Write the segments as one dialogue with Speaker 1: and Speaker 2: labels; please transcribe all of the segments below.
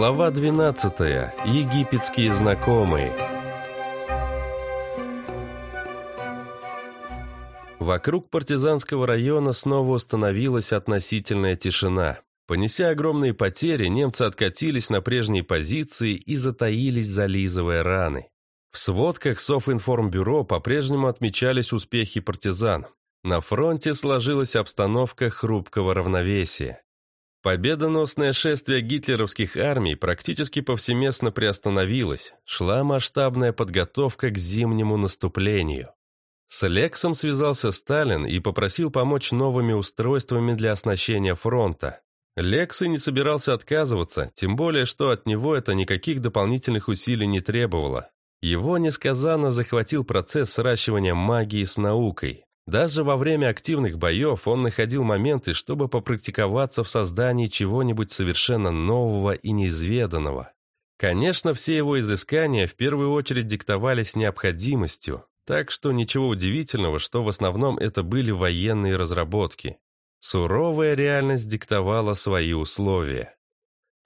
Speaker 1: Глава 12. Египетские знакомые. Вокруг партизанского района снова установилась относительная тишина. Понеся огромные потери, немцы откатились на прежние позиции и затаились, зализывая раны. В сводках Софинформбюро по-прежнему отмечались успехи партизан. На фронте сложилась обстановка хрупкого равновесия. Победоносное шествие гитлеровских армий практически повсеместно приостановилось, шла масштабная подготовка к зимнему наступлению. С Лексом связался Сталин и попросил помочь новыми устройствами для оснащения фронта. Лекс и не собирался отказываться, тем более, что от него это никаких дополнительных усилий не требовало. Его несказанно захватил процесс сращивания магии с наукой. Даже во время активных боев он находил моменты, чтобы попрактиковаться в создании чего-нибудь совершенно нового и неизведанного. Конечно, все его изыскания в первую очередь диктовались необходимостью, так что ничего удивительного, что в основном это были военные разработки. Суровая реальность диктовала свои условия.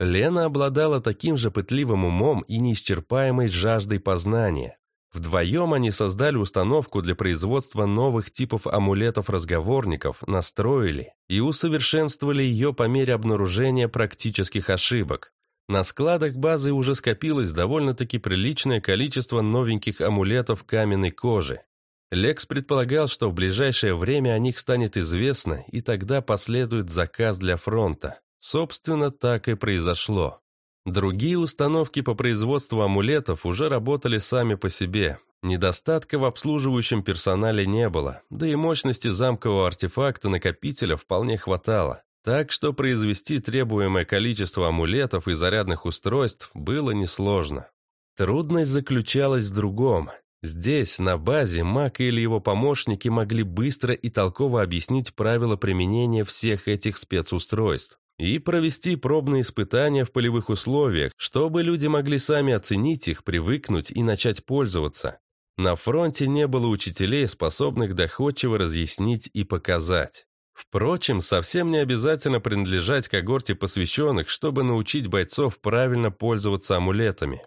Speaker 1: Лена обладала таким же пытливым умом и неисчерпаемой жаждой познания. Вдвоем они создали установку для производства новых типов амулетов-разговорников, настроили и усовершенствовали ее по мере обнаружения практических ошибок. На складах базы уже скопилось довольно-таки приличное количество новеньких амулетов каменной кожи. Лекс предполагал, что в ближайшее время о них станет известно, и тогда последует заказ для фронта. Собственно, так и произошло. Другие установки по производству амулетов уже работали сами по себе. Недостатка в обслуживающем персонале не было, да и мощности замкового артефакта-накопителя вполне хватало. Так что произвести требуемое количество амулетов и зарядных устройств было несложно. Трудность заключалась в другом. Здесь, на базе, маг или его помощники могли быстро и толково объяснить правила применения всех этих спецустройств и провести пробные испытания в полевых условиях, чтобы люди могли сами оценить их, привыкнуть и начать пользоваться. На фронте не было учителей, способных доходчиво разъяснить и показать. Впрочем, совсем не обязательно принадлежать когорте посвященных, чтобы научить бойцов правильно пользоваться амулетами.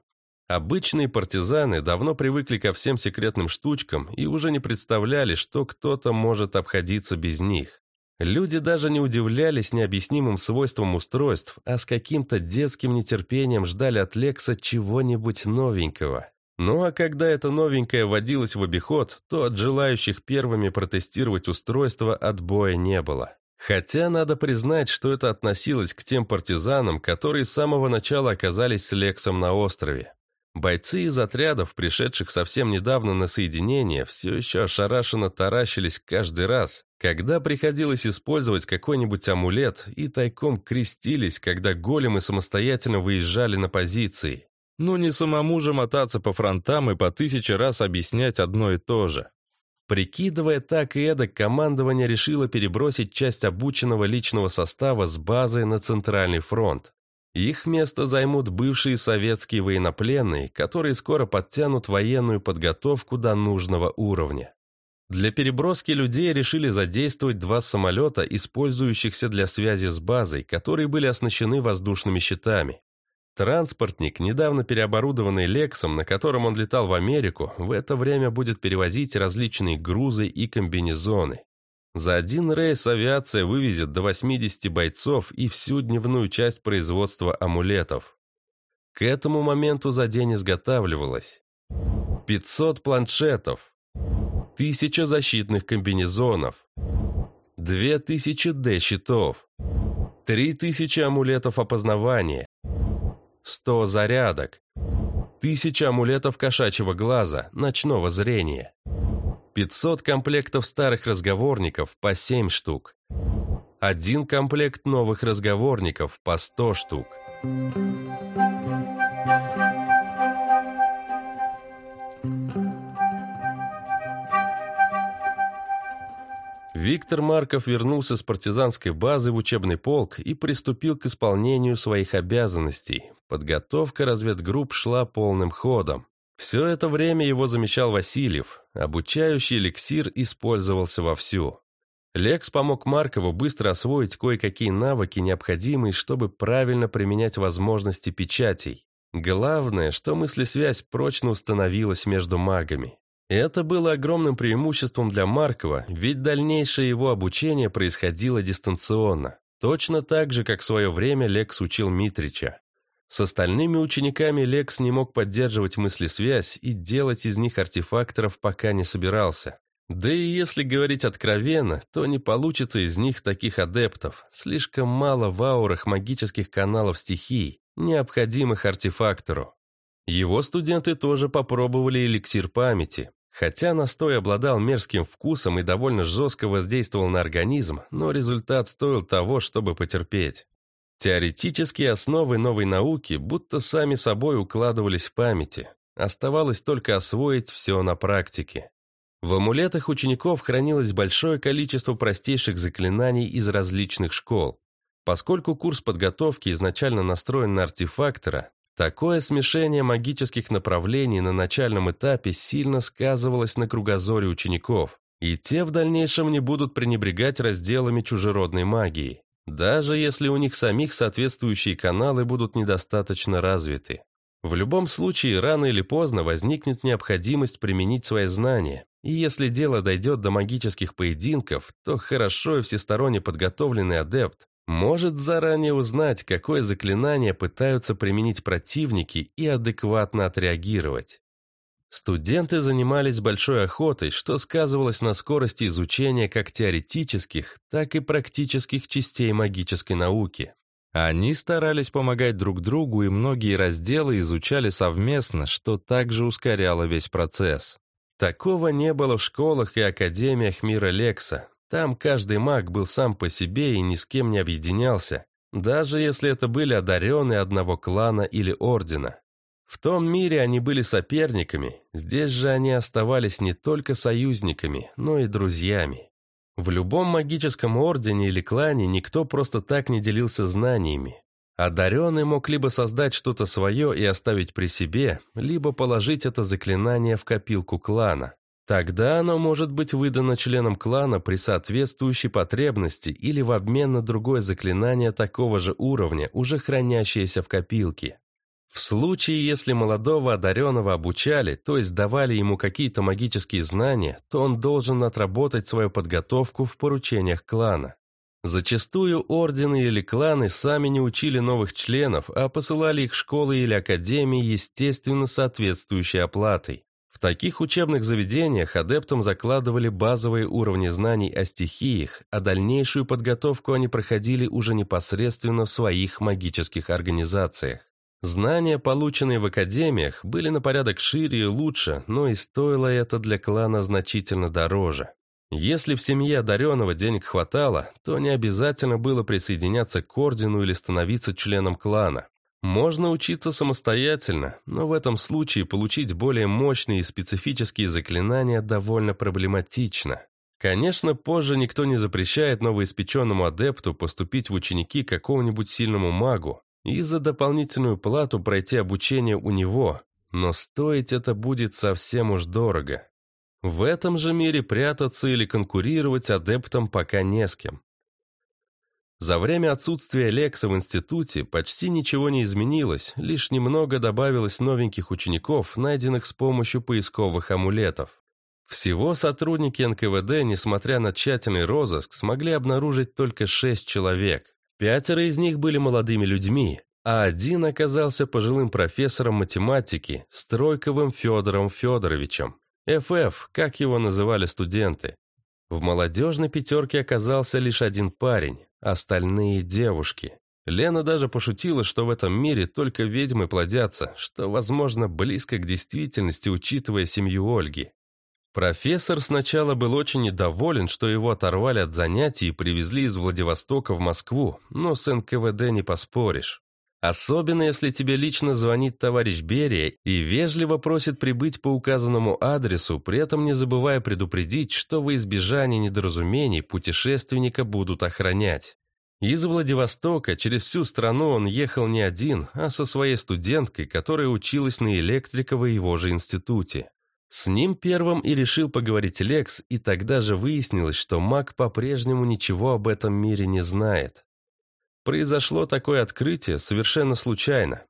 Speaker 1: Обычные партизаны давно привыкли ко всем секретным штучкам и уже не представляли, что кто-то может обходиться без них. Люди даже не удивлялись необъяснимым свойствам устройств, а с каким-то детским нетерпением ждали от Лекса чего-нибудь новенького. Ну а когда это новенькое вводилось в обиход, то от желающих первыми протестировать устройство отбоя не было. Хотя надо признать, что это относилось к тем партизанам, которые с самого начала оказались с Лексом на острове. Бойцы из отрядов, пришедших совсем недавно на соединение, все еще ошарашенно таращились каждый раз, когда приходилось использовать какой-нибудь амулет и тайком крестились, когда големы самостоятельно выезжали на позиции. Ну не самому же мотаться по фронтам и по тысяче раз объяснять одно и то же. Прикидывая так и эдак, командование решило перебросить часть обученного личного состава с базы на Центральный фронт. Их место займут бывшие советские военнопленные, которые скоро подтянут военную подготовку до нужного уровня. Для переброски людей решили задействовать два самолета, использующихся для связи с базой, которые были оснащены воздушными щитами. Транспортник, недавно переоборудованный Лексом, на котором он летал в Америку, в это время будет перевозить различные грузы и комбинезоны. За один рейс авиация вывезет до 80 бойцов и всю дневную часть производства амулетов. К этому моменту за день изготавливалось 500 планшетов, 1000 защитных комбинезонов, 2000 D-щитов, 3000 амулетов опознавания, 100 зарядок, 1000 амулетов кошачьего глаза, ночного зрения, 500 комплектов старых разговорников по 7 штук. Один комплект новых разговорников по 100 штук. Виктор Марков вернулся с партизанской базы в учебный полк и приступил к исполнению своих обязанностей. Подготовка разведгрупп шла полным ходом. Все это время его замещал Васильев. Обучающий эликсир использовался вовсю. Лекс помог Маркову быстро освоить кое-какие навыки, необходимые, чтобы правильно применять возможности печатей. Главное, что мыслесвязь прочно установилась между магами. Это было огромным преимуществом для Маркова, ведь дальнейшее его обучение происходило дистанционно. Точно так же, как в свое время Лекс учил Митрича. С остальными учениками Лекс не мог поддерживать мыслесвязь и делать из них артефакторов пока не собирался. Да и если говорить откровенно, то не получится из них таких адептов. Слишком мало в аурах магических каналов стихий, необходимых артефактору. Его студенты тоже попробовали эликсир памяти. Хотя настой обладал мерзким вкусом и довольно жестко воздействовал на организм, но результат стоил того, чтобы потерпеть. Теоретические основы новой науки будто сами собой укладывались в памяти. Оставалось только освоить все на практике. В амулетах учеников хранилось большое количество простейших заклинаний из различных школ. Поскольку курс подготовки изначально настроен на артефактора, такое смешение магических направлений на начальном этапе сильно сказывалось на кругозоре учеников, и те в дальнейшем не будут пренебрегать разделами чужеродной магии, даже если у них самих соответствующие каналы будут недостаточно развиты. В любом случае, рано или поздно возникнет необходимость применить свои знания, и если дело дойдет до магических поединков, то хорошо и всесторонне подготовленный адепт может заранее узнать, какое заклинание пытаются применить противники и адекватно отреагировать. Студенты занимались большой охотой, что сказывалось на скорости изучения как теоретических, так и практических частей магической науки. Они старались помогать друг другу, и многие разделы изучали совместно, что также ускоряло весь процесс. Такого не было в школах и академиях мира Лекса, там каждый маг был сам по себе и ни с кем не объединялся, даже если это были одаренные одного клана или ордена. В том мире они были соперниками, здесь же они оставались не только союзниками, но и друзьями. В любом магическом ордене или клане никто просто так не делился знаниями. Одаренный мог либо создать что-то свое и оставить при себе, либо положить это заклинание в копилку клана. Тогда оно может быть выдано членам клана при соответствующей потребности или в обмен на другое заклинание такого же уровня, уже хранящееся в копилке. В случае, если молодого одаренного обучали, то есть давали ему какие-то магические знания, то он должен отработать свою подготовку в поручениях клана. Зачастую ордены или кланы сами не учили новых членов, а посылали их в школы или академии, естественно, соответствующей оплатой. В таких учебных заведениях адептам закладывали базовые уровни знаний о стихиях, а дальнейшую подготовку они проходили уже непосредственно в своих магических организациях. Знания, полученные в академиях, были на порядок шире и лучше, но и стоило это для клана значительно дороже. Если в семье одаренного денег хватало, то не обязательно было присоединяться к ордену или становиться членом клана. Можно учиться самостоятельно, но в этом случае получить более мощные и специфические заклинания довольно проблематично. Конечно, позже никто не запрещает новоиспеченному адепту поступить в ученики какому-нибудь сильному магу и за дополнительную плату пройти обучение у него, но стоить это будет совсем уж дорого. В этом же мире прятаться или конкурировать адептам пока не с кем. За время отсутствия Лекса в институте почти ничего не изменилось, лишь немного добавилось новеньких учеников, найденных с помощью поисковых амулетов. Всего сотрудники НКВД, несмотря на тщательный розыск, смогли обнаружить только шесть человек. Пятеро из них были молодыми людьми, а один оказался пожилым профессором математики Стройковым Федором Федоровичем. ФФ, как его называли студенты. В молодежной пятерке оказался лишь один парень, остальные девушки. Лена даже пошутила, что в этом мире только ведьмы плодятся, что, возможно, близко к действительности, учитывая семью Ольги. Профессор сначала был очень недоволен, что его оторвали от занятий и привезли из Владивостока в Москву, но с НКВД не поспоришь. Особенно, если тебе лично звонит товарищ Берия и вежливо просит прибыть по указанному адресу, при этом не забывая предупредить, что во избежание недоразумений путешественника будут охранять. Из Владивостока через всю страну он ехал не один, а со своей студенткой, которая училась на электрика в его же институте. С ним первым и решил поговорить Лекс, и тогда же выяснилось, что маг по-прежнему ничего об этом мире не знает. Произошло такое открытие совершенно случайно.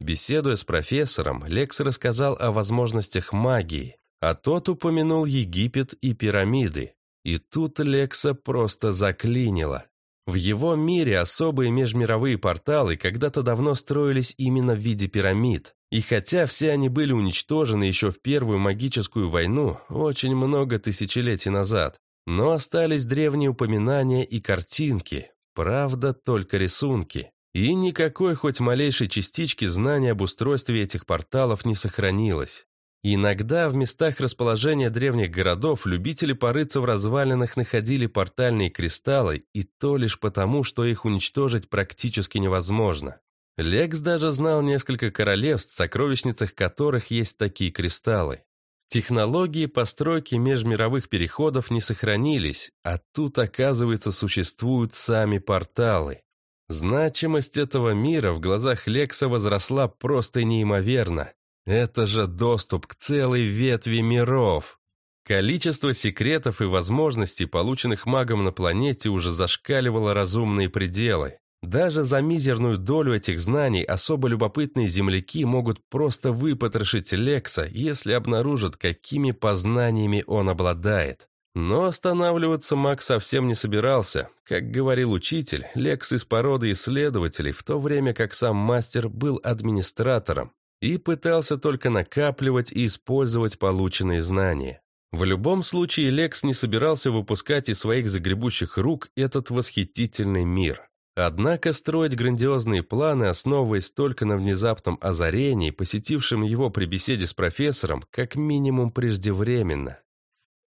Speaker 1: Беседуя с профессором, Лекс рассказал о возможностях магии, а тот упомянул Египет и пирамиды. И тут Лекса просто заклинило. В его мире особые межмировые порталы когда-то давно строились именно в виде пирамид. И хотя все они были уничтожены еще в Первую магическую войну, очень много тысячелетий назад, но остались древние упоминания и картинки, правда, только рисунки. И никакой хоть малейшей частички знания об устройстве этих порталов не сохранилось. Иногда в местах расположения древних городов любители порыться в развалинах находили портальные кристаллы, и то лишь потому, что их уничтожить практически невозможно. Лекс даже знал несколько королевств, в сокровищницах которых есть такие кристаллы. Технологии постройки межмировых переходов не сохранились, а тут, оказывается, существуют сами порталы. Значимость этого мира в глазах Лекса возросла просто неимоверно. Это же доступ к целой ветви миров. Количество секретов и возможностей, полученных магом на планете, уже зашкаливало разумные пределы. Даже за мизерную долю этих знаний особо любопытные земляки могут просто выпотрошить Лекса, если обнаружат, какими познаниями он обладает. Но останавливаться маг совсем не собирался. Как говорил учитель, Лекс из породы исследователей, в то время как сам мастер был администратором и пытался только накапливать и использовать полученные знания. В любом случае Лекс не собирался выпускать из своих загребущих рук этот восхитительный мир. Однако строить грандиозные планы, основываясь только на внезапном озарении, посетившем его при беседе с профессором, как минимум преждевременно.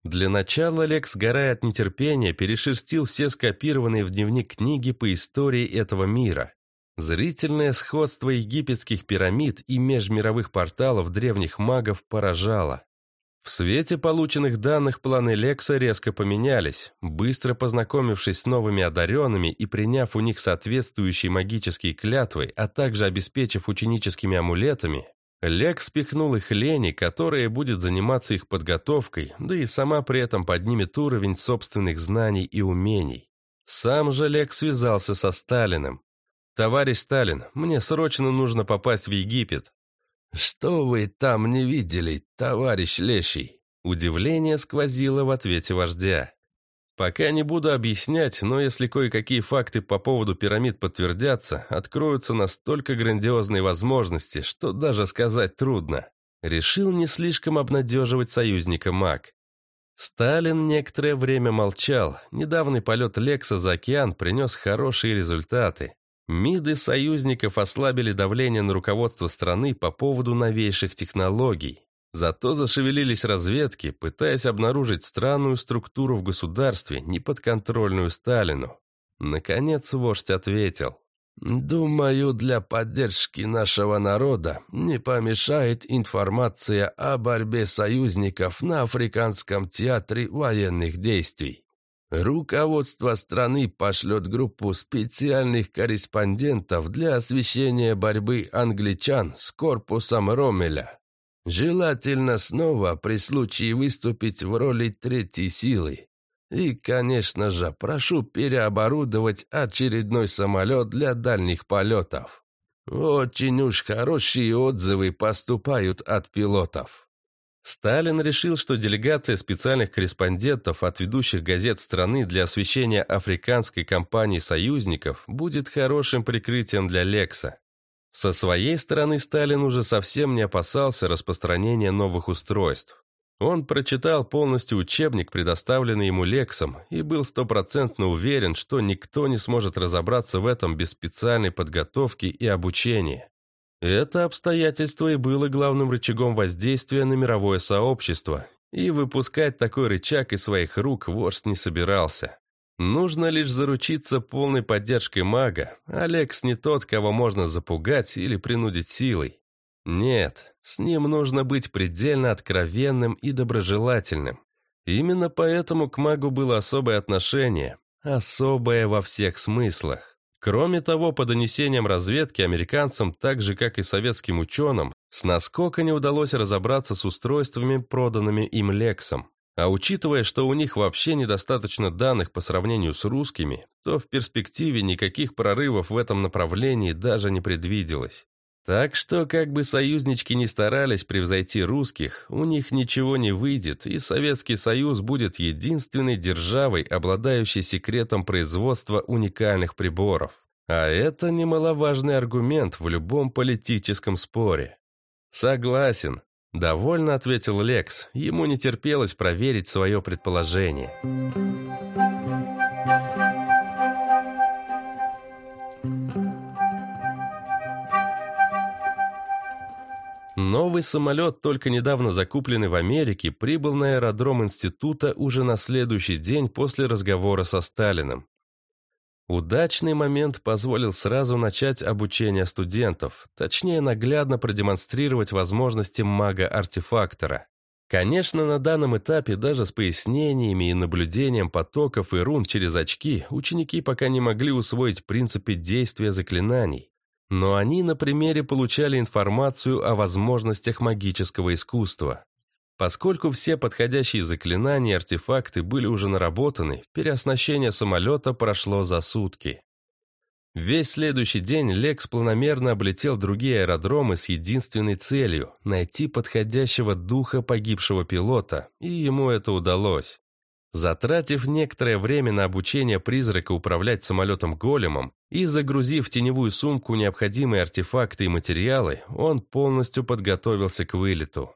Speaker 1: Для начала Лекс, сгорая от нетерпения, перешерстил все скопированные в дневник книги по истории этого мира. Зрительное сходство египетских пирамид и межмировых порталов древних магов поражало. В свете полученных данных планы Лекса резко поменялись. Быстро познакомившись с новыми одаренными и приняв у них соответствующие магические клятвы, а также обеспечив ученическими амулетами, Лекс спихнул их Лене, которая будет заниматься их подготовкой, да и сама при этом поднимет уровень собственных знаний и умений. Сам же Лекс связался со Сталиным. «Товарищ Сталин, мне срочно нужно попасть в Египет.
Speaker 2: «Что вы там не видели, товарищ Лещий?»
Speaker 1: Удивление сквозило в ответе вождя. «Пока не буду объяснять, но если кое-какие факты по поводу пирамид подтвердятся, откроются настолько грандиозные возможности, что даже сказать трудно». Решил не слишком обнадеживать союзника маг. Сталин некоторое время молчал. Недавний полет Лекса за океан принес хорошие результаты. МИДы союзников ослабили давление на руководство страны по поводу новейших технологий. Зато зашевелились разведки, пытаясь обнаружить странную структуру в государстве, неподконтрольную Сталину. Наконец вождь ответил.
Speaker 2: «Думаю, для поддержки нашего народа не помешает информация о борьбе союзников на Африканском театре военных действий. Руководство страны пошлет группу специальных корреспондентов для освещения борьбы англичан с корпусом Ромеля. Желательно снова при случае выступить в роли третьей силы. И, конечно же, прошу переоборудовать очередной самолет для дальних полетов. Очень уж хорошие отзывы поступают от пилотов.
Speaker 1: Сталин решил, что делегация специальных корреспондентов от ведущих газет страны для освещения африканской кампании союзников будет хорошим прикрытием для Лекса. Со своей стороны Сталин уже совсем не опасался распространения новых устройств. Он прочитал полностью учебник, предоставленный ему Лексом, и был стопроцентно уверен, что никто не сможет разобраться в этом без специальной подготовки и обучения. Это обстоятельство и было главным рычагом воздействия на мировое сообщество, и выпускать такой рычаг из своих рук вождь не собирался. Нужно лишь заручиться полной поддержкой мага. Алекс не тот, кого можно запугать или принудить силой. Нет, с ним нужно быть предельно откровенным и доброжелательным. Именно поэтому к магу было особое отношение, особое во всех смыслах. Кроме того, по донесениям разведки, американцам, так же как и советским ученым, с наскока не удалось разобраться с устройствами, проданными им Лексом. А учитывая, что у них вообще недостаточно данных по сравнению с русскими, то в перспективе никаких прорывов в этом направлении даже не предвиделось. Так что, как бы союзнички не старались превзойти русских, у них ничего не выйдет, и Советский Союз будет единственной державой, обладающей секретом производства уникальных приборов. А это немаловажный аргумент в любом политическом споре. Согласен, Довольно ответил Лекс. Ему не терпелось проверить свое предположение. Новый самолет, только недавно закупленный в Америке, прибыл на аэродром института уже на следующий день после разговора со Сталиным. Удачный момент позволил сразу начать обучение студентов, точнее наглядно продемонстрировать возможности мага-артефактора. Конечно, на данном этапе даже с пояснениями и наблюдением потоков и рун через очки ученики пока не могли усвоить принципы действия заклинаний. Но они на примере получали информацию о возможностях магического искусства. Поскольку все подходящие заклинания и артефакты были уже наработаны, переоснащение самолета прошло за сутки. Весь следующий день Лекс планомерно облетел другие аэродромы с единственной целью – найти подходящего духа погибшего пилота, и ему это удалось. Затратив некоторое время на обучение призрака управлять самолетом-големом и загрузив в теневую сумку необходимые артефакты и материалы, он полностью подготовился к вылету.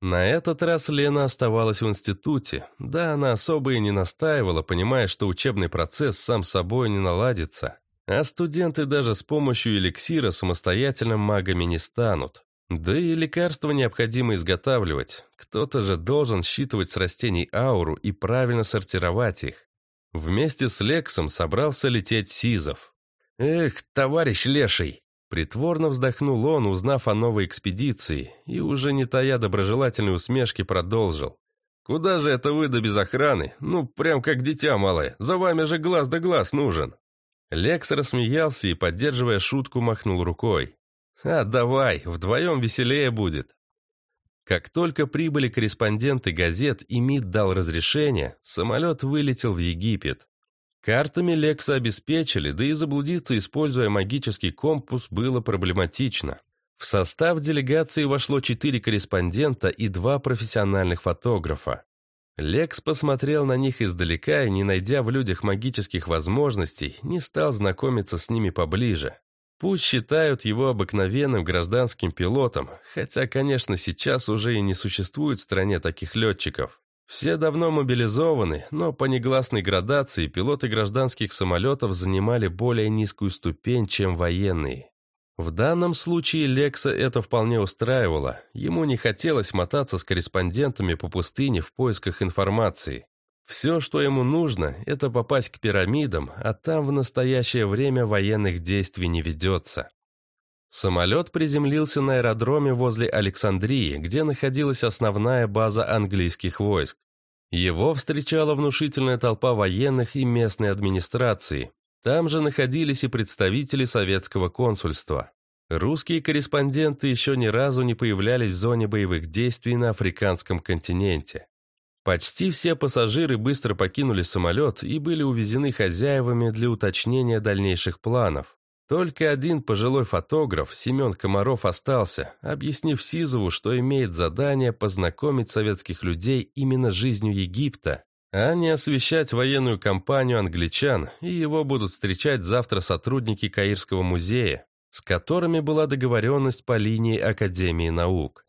Speaker 1: На этот раз Лена оставалась в институте. Да, она особо и не настаивала, понимая, что учебный процесс сам собой не наладится. А студенты даже с помощью эликсира самостоятельно магами не станут. Да и лекарства необходимо изготавливать. Кто-то же должен считывать с растений ауру и правильно сортировать их. Вместе с Лексом собрался лететь Сизов. «Эх, товарищ Леший!» Притворно вздохнул он, узнав о новой экспедиции, и уже не тая доброжелательной усмешки продолжил. «Куда же это вы да без охраны? Ну, прям как дитя малое, за вами же глаз да глаз нужен!» Лекс рассмеялся и, поддерживая шутку, махнул рукой. «А, давай, вдвоем веселее будет!» Как только прибыли корреспонденты газет и МИД дал разрешение, самолет вылетел в Египет. Картами Лекса обеспечили, да и заблудиться, используя магический компас, было проблематично. В состав делегации вошло четыре корреспондента и два профессиональных фотографа. Лекс посмотрел на них издалека и, не найдя в людях магических возможностей, не стал знакомиться с ними поближе. Пусть считают его обыкновенным гражданским пилотом, хотя, конечно, сейчас уже и не существует в стране таких летчиков. Все давно мобилизованы, но по негласной градации пилоты гражданских самолетов занимали более низкую ступень, чем военные. В данном случае Лекса это вполне устраивало. Ему не хотелось мотаться с корреспондентами по пустыне в поисках информации. Все, что ему нужно, это попасть к пирамидам, а там в настоящее время военных действий не ведется. Самолет приземлился на аэродроме возле Александрии, где находилась основная база английских войск. Его встречала внушительная толпа военных и местной администрации. Там же находились и представители советского консульства. Русские корреспонденты еще ни разу не появлялись в зоне боевых действий на африканском континенте. Почти все пассажиры быстро покинули самолет и были увезены хозяевами для уточнения дальнейших планов. Только один пожилой фотограф, Семен Комаров, остался, объяснив Сизову, что имеет задание познакомить советских людей именно жизнью Египта, а не освещать военную кампанию англичан, и его будут встречать завтра сотрудники Каирского музея, с которыми была договоренность по линии Академии наук.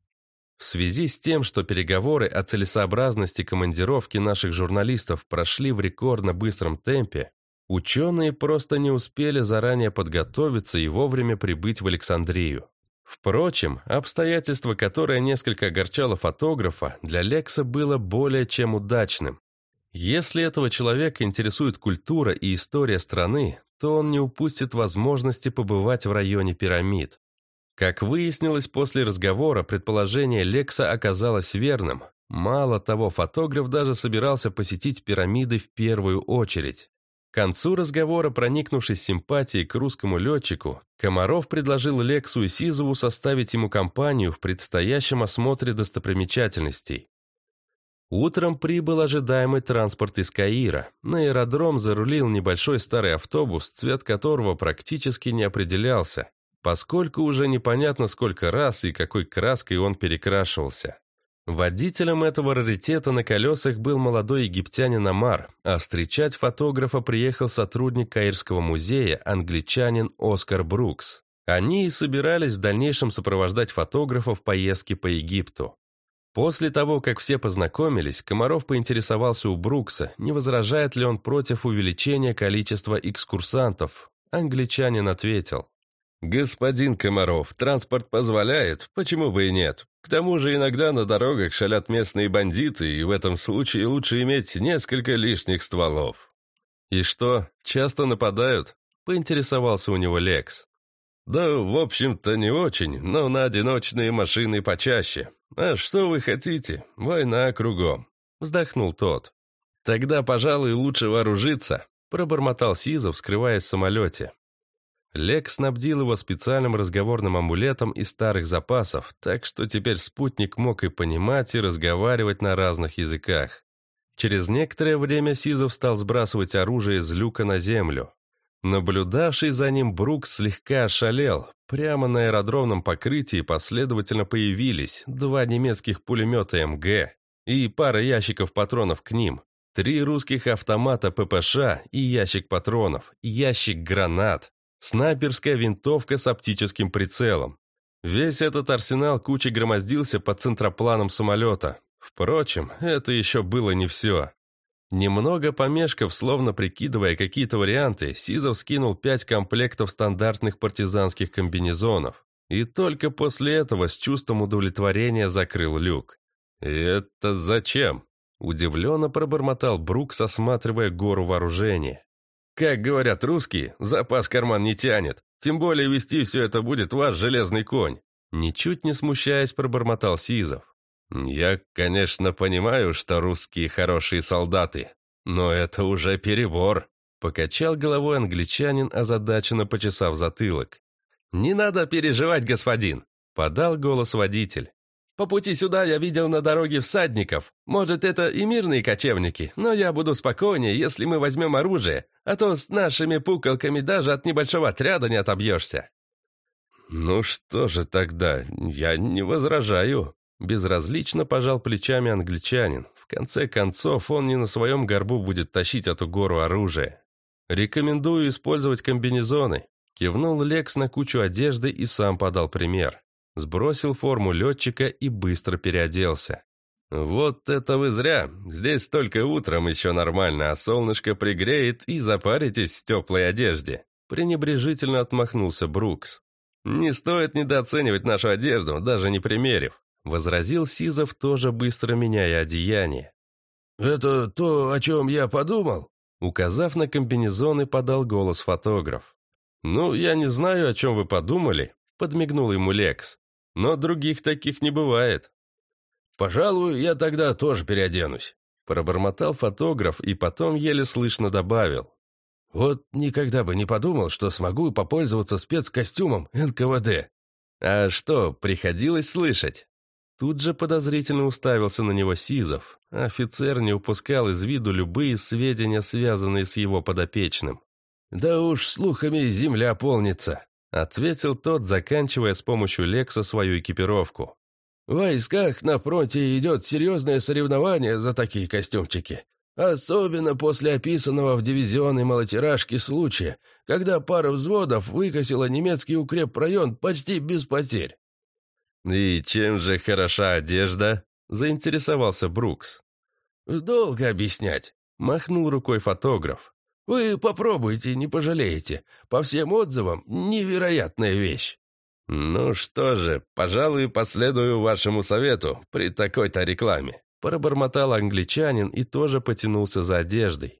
Speaker 1: В связи с тем, что переговоры о целесообразности командировки наших журналистов прошли в рекордно быстром темпе, Ученые просто не успели заранее подготовиться и вовремя прибыть в Александрию. Впрочем, обстоятельство, которое несколько огорчало фотографа, для Лекса было более чем удачным. Если этого человека интересует культура и история страны, то он не упустит возможности побывать в районе пирамид. Как выяснилось после разговора, предположение Лекса оказалось верным. Мало того, фотограф даже собирался посетить пирамиды в первую очередь. К концу разговора, проникнувшись симпатией к русскому летчику, Комаров предложил Лексу и Сизову составить ему компанию в предстоящем осмотре достопримечательностей. Утром прибыл ожидаемый транспорт из Каира. На аэродром зарулил небольшой старый автобус, цвет которого практически не определялся, поскольку уже непонятно сколько раз и какой краской он перекрашивался. Водителем этого раритета на колесах был молодой египтянин Амар, а встречать фотографа приехал сотрудник Каирского музея, англичанин Оскар Брукс. Они и собирались в дальнейшем сопровождать фотографа в поездке по Египту. После того, как все познакомились, Комаров поинтересовался у Брукса, не возражает ли он против увеличения количества экскурсантов. Англичанин ответил. «Господин Комаров, транспорт позволяет, почему бы и нет? К тому же иногда на дорогах шалят местные бандиты, и в этом случае лучше иметь несколько лишних стволов». «И что, часто нападают?» – поинтересовался у него Лекс. «Да, в общем-то, не очень, но на одиночные машины почаще. А что вы хотите? Война кругом», – вздохнул тот. «Тогда, пожалуй, лучше вооружиться», – пробормотал Сизов, скрываясь в самолете. Лек снабдил его специальным разговорным амулетом из старых запасов, так что теперь спутник мог и понимать, и разговаривать на разных языках. Через некоторое время Сизов стал сбрасывать оружие из люка на землю. Наблюдавший за ним Брук слегка ошалел. Прямо на аэродромном покрытии последовательно появились два немецких пулемета МГ и пара ящиков патронов к ним, три русских автомата ППШ и ящик патронов, ящик гранат, Снайперская винтовка с оптическим прицелом. Весь этот арсенал кучей громоздился под центропланом самолета. Впрочем, это еще было не все. Немного помешков, словно прикидывая какие-то варианты, Сизов скинул пять комплектов стандартных партизанских комбинезонов. И только после этого с чувством удовлетворения закрыл люк. «Это зачем?» Удивленно пробормотал Брукс, осматривая гору вооружения. Как говорят русские, запас карман не тянет. Тем более вести все это будет ваш железный конь. Ничуть не смущаясь, пробормотал Сизов. Я, конечно, понимаю, что русские хорошие солдаты, но это уже перебор. Покачал головой англичанин, озадаченно почесав затылок. «Не надо переживать, господин!» – подал голос водитель. По пути сюда я видел на дороге всадников. Может, это и мирные кочевники, но я буду спокойнее, если мы возьмем оружие, а то с нашими пукалками даже от небольшого отряда не отобьешься». «Ну что же тогда, я не возражаю», – безразлично пожал плечами англичанин. В конце концов, он не на своем горбу будет тащить эту гору оружия. «Рекомендую использовать комбинезоны», – кивнул Лекс на кучу одежды и сам подал пример. Сбросил форму летчика и быстро переоделся. «Вот это вы зря! Здесь только утром еще нормально, а солнышко пригреет и запаритесь в теплой одежде!» Пренебрежительно отмахнулся Брукс. «Не стоит недооценивать нашу одежду, даже не примерив», возразил Сизов, тоже быстро меняя одеяние.
Speaker 2: «Это то, о чем я подумал?»
Speaker 1: Указав на комбинезон и подал голос фотограф. «Ну, я не знаю, о чем вы подумали», подмигнул ему Лекс. Но других таких не бывает.
Speaker 2: «Пожалуй, я тогда тоже переоденусь», – пробормотал фотограф и потом еле слышно добавил. «Вот никогда бы не подумал, что смогу попользоваться спецкостюмом НКВД».
Speaker 1: «А что, приходилось слышать?» Тут же подозрительно уставился на него Сизов. Офицер не упускал из виду любые сведения, связанные с его подопечным.
Speaker 2: «Да уж, слухами земля полнится»,
Speaker 1: Ответил тот, заканчивая с помощью Лекса свою экипировку.
Speaker 2: В войсках на фронте идет серьезное соревнование за такие костюмчики. Особенно после описанного в дивизионной малотиражке случая, когда пара взводов выкосила немецкий укрепрайон почти без потерь.
Speaker 1: «И чем же хороша одежда?» – заинтересовался Брукс.
Speaker 2: «Долго объяснять», – махнул рукой фотограф. Вы попробуйте, не пожалеете. По всем отзывам, невероятная вещь».
Speaker 1: «Ну что же, пожалуй, последую вашему совету при такой-то рекламе», пробормотал англичанин и тоже потянулся за одеждой.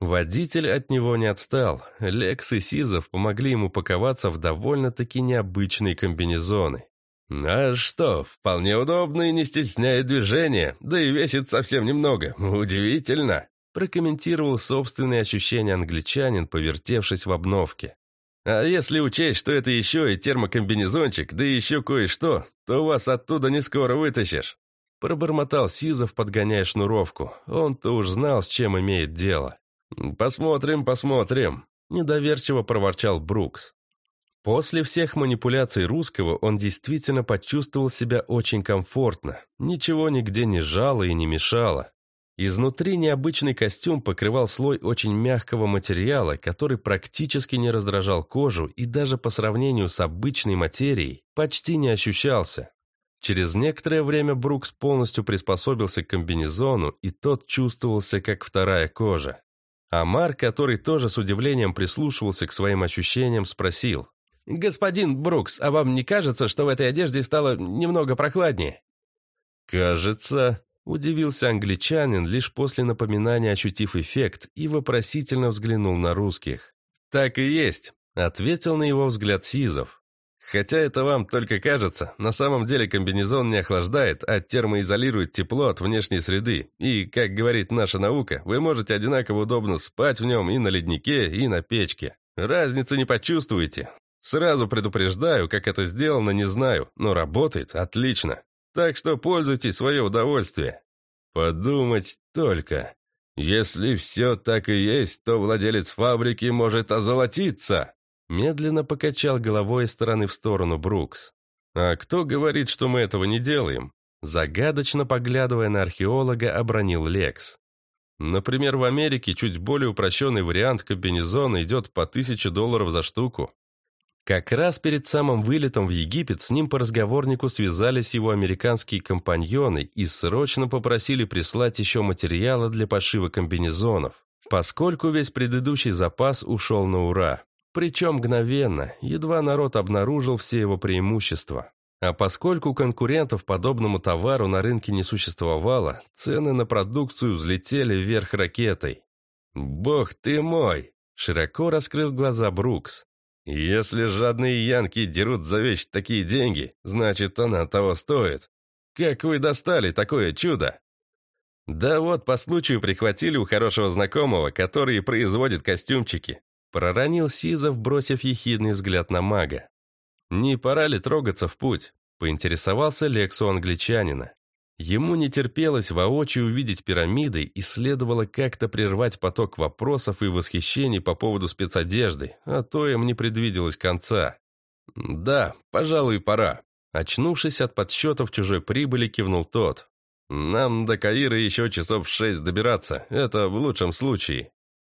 Speaker 1: Водитель от него не отстал. Лекс и Сизов помогли ему паковаться в довольно-таки необычные комбинезоны. «А что, вполне удобно и не стесняет движения, да и весит совсем немного. Удивительно!» Прокомментировал собственные ощущения англичанин, повертевшись в обновке. «А если учесть, что это еще и термокомбинезончик, да еще кое-что, то вас оттуда не скоро вытащишь». Пробормотал Сизов, подгоняя шнуровку. Он-то уж знал, с чем имеет дело. «Посмотрим, посмотрим», – недоверчиво проворчал Брукс. После всех манипуляций русского он действительно почувствовал себя очень комфортно. Ничего нигде не жало и не мешало. Изнутри необычный костюм покрывал слой очень мягкого материала, который практически не раздражал кожу и даже по сравнению с обычной материей почти не ощущался. Через некоторое время Брукс полностью приспособился к комбинезону, и тот чувствовался как вторая кожа. Амар, который тоже с удивлением прислушивался к своим ощущениям, спросил. «Господин Брукс, а вам не кажется, что в этой одежде стало немного прохладнее?» «Кажется», – удивился англичанин, лишь после напоминания ощутив эффект, и вопросительно взглянул на русских. «Так и есть», – ответил на его взгляд Сизов. «Хотя это вам только кажется, на самом деле комбинезон не охлаждает, а термоизолирует тепло от внешней среды, и, как говорит наша наука, вы можете одинаково удобно спать в нем и на леднике, и на печке. Разницы не почувствуете. Сразу предупреждаю, как это сделано, не знаю, но работает отлично. Так что пользуйтесь свое удовольствие. Подумать только. Если все так и есть, то владелец фабрики может озолотиться. Медленно покачал головой из стороны в сторону Брукс. А кто говорит, что мы этого не делаем? Загадочно поглядывая на археолога, обронил Лекс. Например, в Америке чуть более упрощенный вариант комбинезона идет по 1000 долларов за штуку. Как раз перед самым вылетом в Египет с ним по разговорнику связались его американские компаньоны и срочно попросили прислать еще материала для пошива комбинезонов, поскольку весь предыдущий запас ушел на ура. Причем мгновенно, едва народ обнаружил все его преимущества. А поскольку конкурентов подобному товару на рынке не существовало, цены на продукцию взлетели вверх ракетой. «Бог ты мой!» – широко раскрыл глаза Брукс. Если жадные янки дерут за вещь такие деньги, значит, она того стоит. Как вы достали такое чудо? Да вот, по случаю прихватили у хорошего знакомого, который производит костюмчики. Проронил Сизов, бросив ехидный взгляд на мага. Не пора ли трогаться в путь? Поинтересовался Лексу англичанина. Ему не терпелось воочию увидеть пирамиды и следовало как-то прервать поток вопросов и восхищений по поводу спецодежды, а то им не предвиделось конца. «Да, пожалуй, пора». Очнувшись от подсчетов чужой прибыли, кивнул тот. «Нам до Каира еще часов шесть добираться, это в лучшем случае».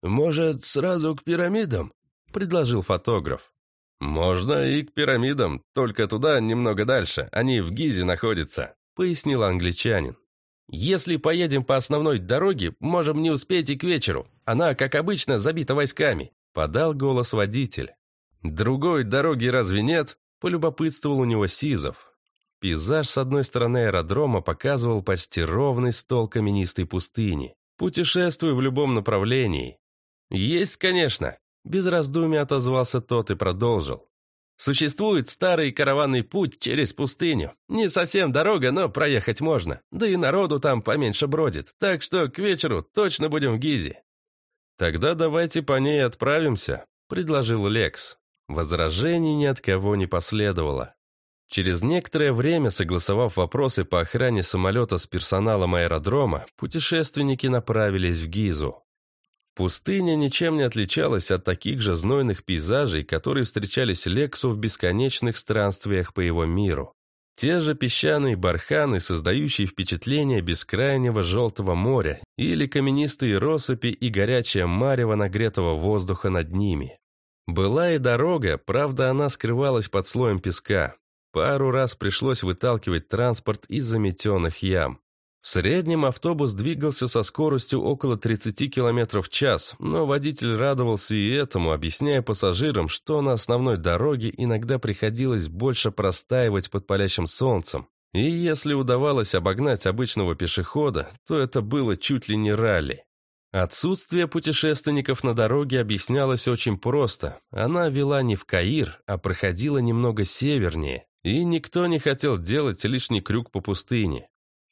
Speaker 2: «Может, сразу к пирамидам?» – предложил фотограф.
Speaker 1: «Можно и к пирамидам, только туда немного дальше, они в Гизе находятся» пояснил англичанин. «Если поедем по основной дороге, можем не успеть и к вечеру. Она, как обычно, забита войсками», – подал голос водитель. «Другой дороги разве нет?» – полюбопытствовал у него Сизов. Пейзаж с одной стороны аэродрома показывал почти ровный стол каменистой пустыни. Путешествуй в любом направлении. «Есть, конечно», – без раздумий отозвался тот и продолжил. Существует старый караванный путь через пустыню. Не совсем дорога, но проехать можно. Да и народу там поменьше бродит. Так что к вечеру точно будем в Гизе. Тогда давайте по ней отправимся, предложил Лекс. Возражений ни от кого не последовало. Через некоторое время, согласовав вопросы по охране самолета с персоналом аэродрома, путешественники направились в Гизу. Пустыня ничем не отличалась от таких же знойных пейзажей, которые встречались Лексу в бесконечных странствиях по его миру. Те же песчаные барханы, создающие впечатление бескрайнего желтого моря, или каменистые россыпи и горячее марево нагретого воздуха над ними. Была и дорога, правда, она скрывалась под слоем песка. Пару раз пришлось выталкивать транспорт из заметенных ям. В среднем автобус двигался со скоростью около 30 км в час, но водитель радовался и этому, объясняя пассажирам, что на основной дороге иногда приходилось больше простаивать под палящим солнцем. И если удавалось обогнать обычного пешехода, то это было чуть ли не ралли. Отсутствие путешественников на дороге объяснялось очень просто. Она вела не в Каир, а проходила немного севернее, и никто не хотел делать лишний крюк по пустыне.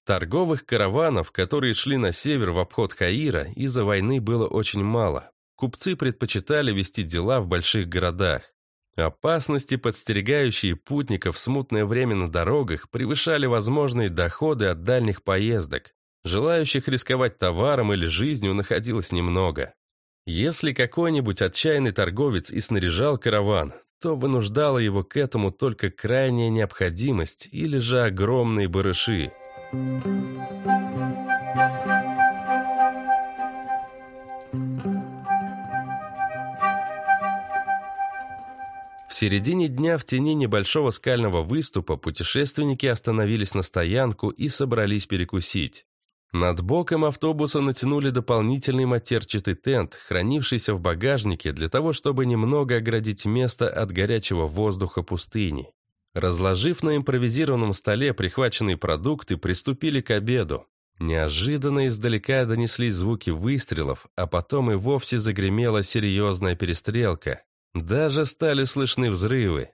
Speaker 1: Торговых караванов, которые шли на север в обход Каира, из-за войны было очень мало. Купцы предпочитали вести дела в больших городах. Опасности, подстерегающие путников в смутное время на дорогах, превышали возможные доходы от дальних поездок. Желающих рисковать товаром или жизнью находилось немного. Если какой-нибудь отчаянный торговец и снаряжал караван, то вынуждала его к этому только крайняя необходимость или же огромные барыши – в середине дня в тени небольшого скального выступа путешественники остановились на стоянку и собрались перекусить. Над боком автобуса натянули дополнительный матерчатый тент, хранившийся в багажнике для того, чтобы немного оградить место от горячего воздуха пустыни. Разложив на импровизированном столе прихваченные продукты, приступили к обеду. Неожиданно издалека донеслись звуки выстрелов, а потом и вовсе загремела серьезная перестрелка. Даже стали слышны взрывы.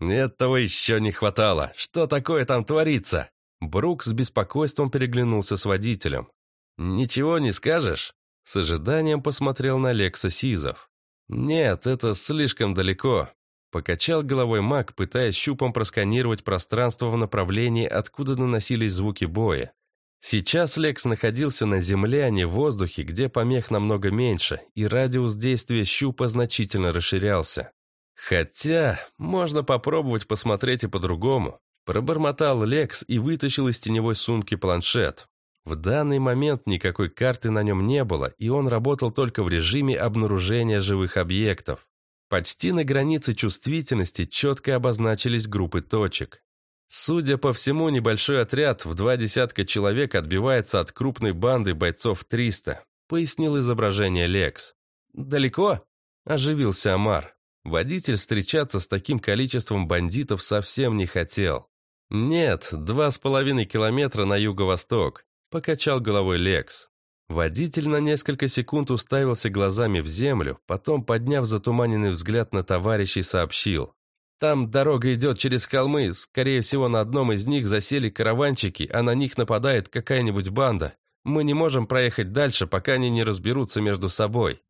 Speaker 1: «Этого еще не хватало! Что такое там творится?» Брук с беспокойством переглянулся с водителем. «Ничего не скажешь?» С ожиданием посмотрел на Лекса Сизов. «Нет, это слишком далеко. Покачал головой маг, пытаясь щупом просканировать пространство в направлении, откуда наносились звуки боя. Сейчас Лекс находился на земле, а не в воздухе, где помех намного меньше, и радиус действия щупа значительно расширялся. Хотя, можно попробовать посмотреть и по-другому. Пробормотал Лекс и вытащил из теневой сумки планшет. В данный момент никакой карты на нем не было, и он работал только в режиме обнаружения живых объектов. Почти на границе чувствительности четко обозначились группы точек. Судя по всему, небольшой отряд в два десятка человек отбивается от крупной банды бойцов 300, пояснил изображение Лекс. «Далеко?» – оживился Амар. Водитель встречаться с таким количеством бандитов совсем не хотел. «Нет, два с половиной километра на юго-восток», – покачал головой Лекс. Водитель на несколько секунд уставился глазами в землю, потом, подняв затуманенный взгляд на товарищей, сообщил. «Там дорога идет через холмы, скорее всего, на одном из них засели караванчики, а на них нападает какая-нибудь банда. Мы не можем проехать дальше, пока они не разберутся между собой».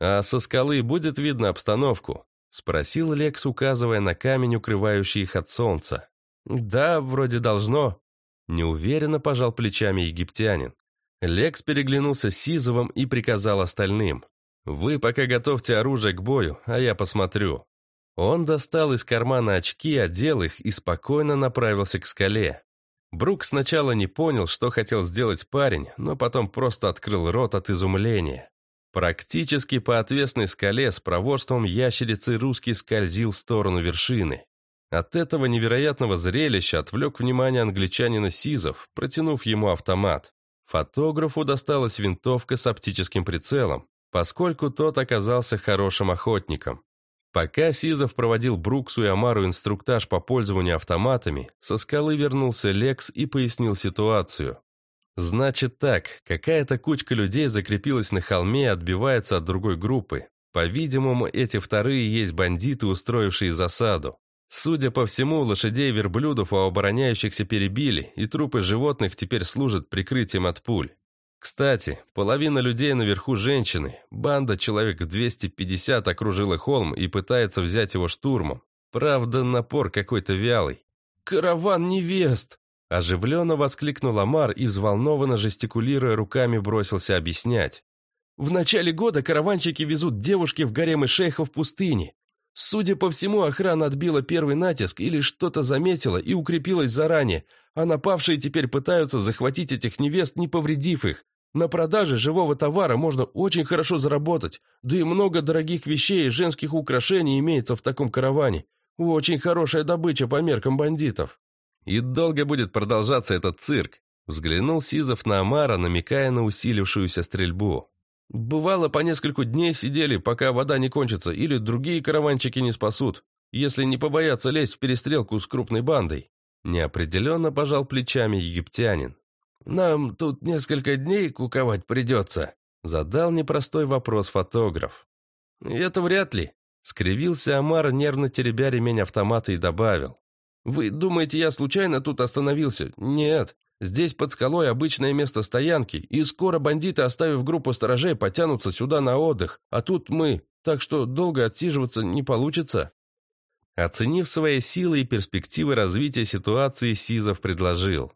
Speaker 1: «А со скалы будет видно обстановку?» – спросил Лекс, указывая на камень, укрывающий их от солнца. «Да, вроде должно», – неуверенно пожал плечами египтянин. Лекс переглянулся с Сизовым и приказал остальным. «Вы пока готовьте оружие к бою, а я посмотрю». Он достал из кармана очки, одел их и спокойно направился к скале. Брук сначала не понял, что хотел сделать парень, но потом просто открыл рот от изумления. Практически по отвесной скале с проворством ящерицы русский скользил в сторону вершины. От этого невероятного зрелища отвлек внимание англичанина Сизов, протянув ему автомат. Фотографу досталась винтовка с оптическим прицелом, поскольку тот оказался хорошим охотником. Пока Сизов проводил Бруксу и Амару инструктаж по пользованию автоматами, со скалы вернулся Лекс и пояснил ситуацию. Значит так, какая-то кучка людей закрепилась на холме и отбивается от другой группы. По-видимому, эти вторые есть бандиты, устроившие засаду. Судя по всему, лошадей и верблюдов у обороняющихся перебили, и трупы животных теперь служат прикрытием от пуль. Кстати, половина людей наверху женщины. Банда человек в 250 окружила холм и пытается взять его штурмом. Правда, напор какой-то вялый. «Караван невест!» Оживленно воскликнул Амар и, взволнованно жестикулируя руками, бросился объяснять. «В начале года караванщики везут девушки в гаремы шейха в пустыне. Судя по всему, охрана отбила первый натиск или что-то заметила и укрепилась заранее, а напавшие теперь пытаются захватить этих невест, не повредив их. На продаже живого товара можно очень хорошо заработать, да и много дорогих вещей и женских украшений имеется в таком караване. Очень хорошая добыча по меркам бандитов. И долго будет продолжаться этот цирк. Взглянул Сизов на Амара, намекая на усилившуюся стрельбу. Бывало, по несколько дней сидели, пока вода не кончится, или другие караванчики не спасут, если не побояться лезть в перестрелку с крупной бандой. Неопределенно пожал плечами египтянин. «Нам тут несколько дней куковать придется», задал непростой вопрос фотограф. «Это вряд ли», скривился Амар, нервно теребя ремень автомата и добавил. «Вы думаете, я случайно тут остановился? Нет. Здесь под скалой обычное место стоянки, и скоро бандиты, оставив группу сторожей, потянутся сюда на отдых, а тут мы, так что долго отсиживаться не получится». Оценив свои силы и перспективы развития ситуации, Сизов предложил.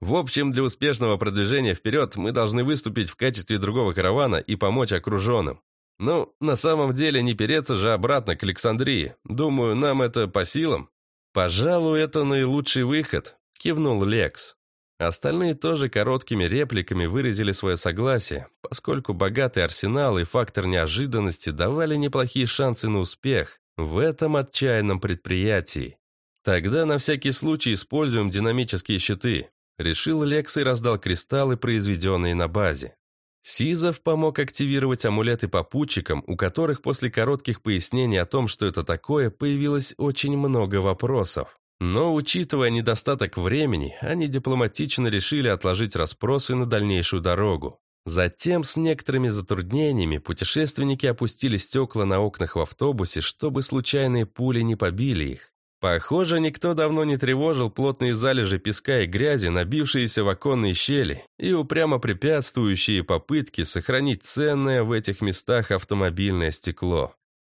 Speaker 1: В общем, для успешного продвижения вперед мы должны выступить в качестве другого каравана и помочь окруженным. Ну, на самом деле не переться же обратно к Александрии. Думаю, нам это по силам. Пожалуй, это наилучший выход, кивнул Лекс. Остальные тоже короткими репликами выразили свое согласие, поскольку богатый арсенал и фактор неожиданности давали неплохие шансы на успех в этом отчаянном предприятии. Тогда на всякий случай используем динамические щиты. Решил Лекс и раздал кристаллы, произведенные на базе. Сизов помог активировать амулеты попутчикам, у которых после коротких пояснений о том, что это такое, появилось очень много вопросов. Но, учитывая недостаток времени, они дипломатично решили отложить расспросы на дальнейшую дорогу. Затем с некоторыми затруднениями путешественники опустили стекла на окнах в автобусе, чтобы случайные пули не побили их. Похоже, никто давно не тревожил плотные залежи песка и грязи, набившиеся в оконные щели, и упрямо препятствующие попытки сохранить ценное в этих местах автомобильное стекло.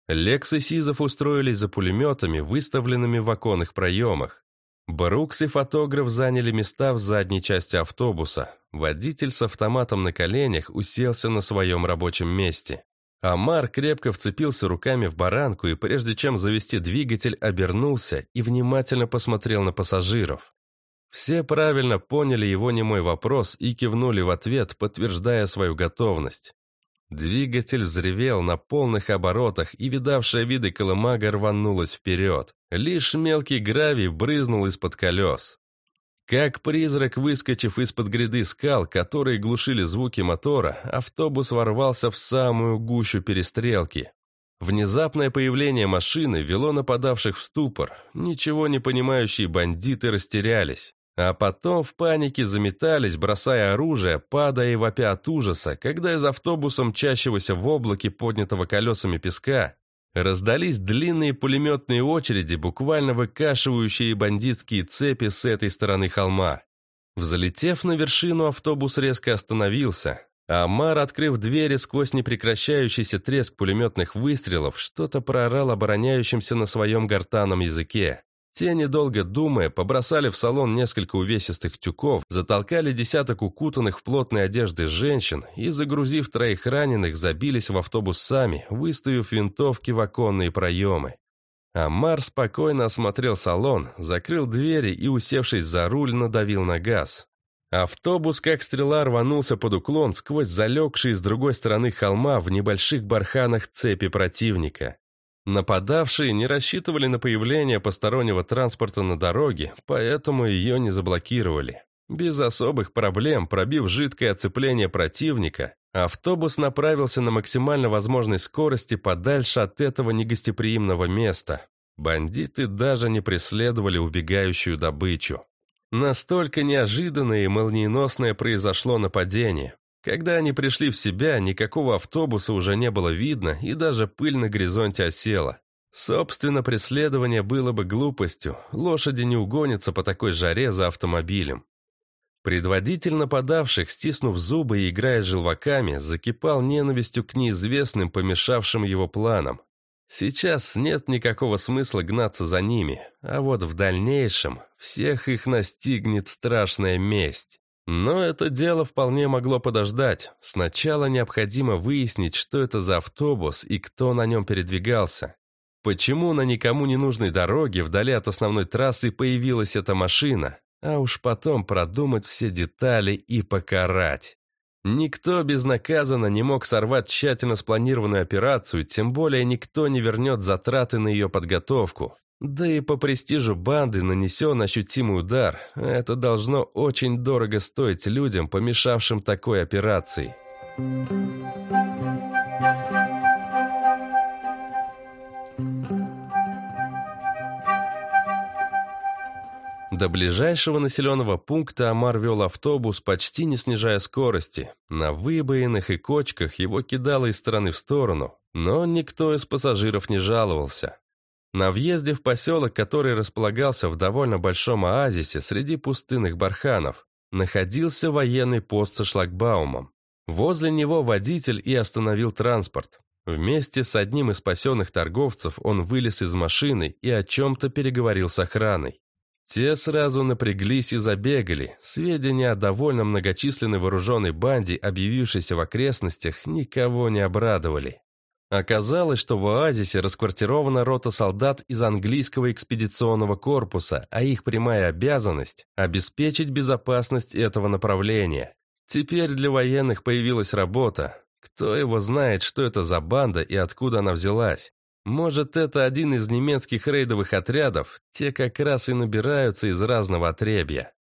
Speaker 1: Лекс и Сизов устроились за пулеметами, выставленными в оконных проемах. Брукс и фотограф заняли места в задней части автобуса. Водитель с автоматом на коленях уселся на своем рабочем месте. Амар крепко вцепился руками в баранку и прежде чем завести двигатель, обернулся и внимательно посмотрел на пассажиров. Все правильно поняли его немой вопрос и кивнули в ответ, подтверждая свою готовность. Двигатель взревел на полных оборотах, и видавшая виды колымага рванулась вперед. Лишь мелкий гравий брызнул из-под колес. Как призрак, выскочив из-под гряды скал, которые глушили звуки мотора, автобус ворвался в самую гущу перестрелки. Внезапное появление машины вело нападавших в ступор. Ничего не понимающие бандиты растерялись. А потом в панике заметались, бросая оружие, падая и вопя от ужаса, когда из автобуса, мчащегося в облаке поднятого колесами песка, Раздались длинные пулеметные очереди, буквально выкашивающие бандитские цепи с этой стороны холма. Взлетев на вершину, автобус резко остановился. А Амар, открыв двери сквозь непрекращающийся треск пулеметных выстрелов, что-то проорал обороняющимся на своем гортанном языке. Те, недолго думая, побросали в салон несколько увесистых тюков, затолкали десяток укутанных в плотные одежды женщин и, загрузив троих раненых, забились в автобус сами, выставив винтовки в оконные проемы. Амар спокойно осмотрел салон, закрыл двери и, усевшись за руль, надавил на газ. Автобус, как стрела, рванулся под уклон сквозь залегшие с другой стороны холма в небольших барханах цепи противника. Нападавшие не рассчитывали на появление постороннего транспорта на дороге, поэтому ее не заблокировали. Без особых проблем, пробив жидкое оцепление противника, автобус направился на максимально возможной скорости подальше от этого негостеприимного места. Бандиты даже не преследовали убегающую добычу. Настолько неожиданное и молниеносное произошло нападение. Когда они пришли в себя, никакого автобуса уже не было видно, и даже пыль на горизонте осела. Собственно, преследование было бы глупостью. Лошади не угонятся по такой жаре за автомобилем. Предводитель нападавших, стиснув зубы и играя желваками, закипал ненавистью к неизвестным, помешавшим его планам. Сейчас нет никакого смысла гнаться за ними, а вот в дальнейшем всех их настигнет страшная месть. Но это дело вполне могло подождать. Сначала необходимо выяснить, что это за автобус и кто на нем передвигался. Почему на никому не нужной дороге вдали от основной трассы появилась эта машина? А уж потом продумать все детали и покарать. Никто безнаказанно не мог сорвать тщательно спланированную операцию, тем более никто не вернет затраты на ее подготовку. Да и по престижу банды нанесен ощутимый удар. Это должно очень дорого стоить людям, помешавшим такой операции. До ближайшего населенного пункта Амар вел автобус, почти не снижая скорости. На выбоинах и кочках его кидало из стороны в сторону, но никто из пассажиров не жаловался. На въезде в поселок, который располагался в довольно большом оазисе среди пустынных барханов, находился военный пост со шлагбаумом. Возле него водитель и остановил транспорт. Вместе с одним из спасенных торговцев он вылез из машины и о чем-то переговорил с охраной. Те сразу напряглись и забегали. Сведения о довольно многочисленной вооруженной банде, объявившейся в окрестностях, никого не обрадовали. Оказалось, что в оазисе расквартирована рота солдат из английского экспедиционного корпуса, а их прямая обязанность – обеспечить безопасность этого направления. Теперь для военных появилась работа. Кто его знает, что это за банда и откуда она взялась? Может, это один из немецких рейдовых отрядов, те как раз и набираются из разного отребья.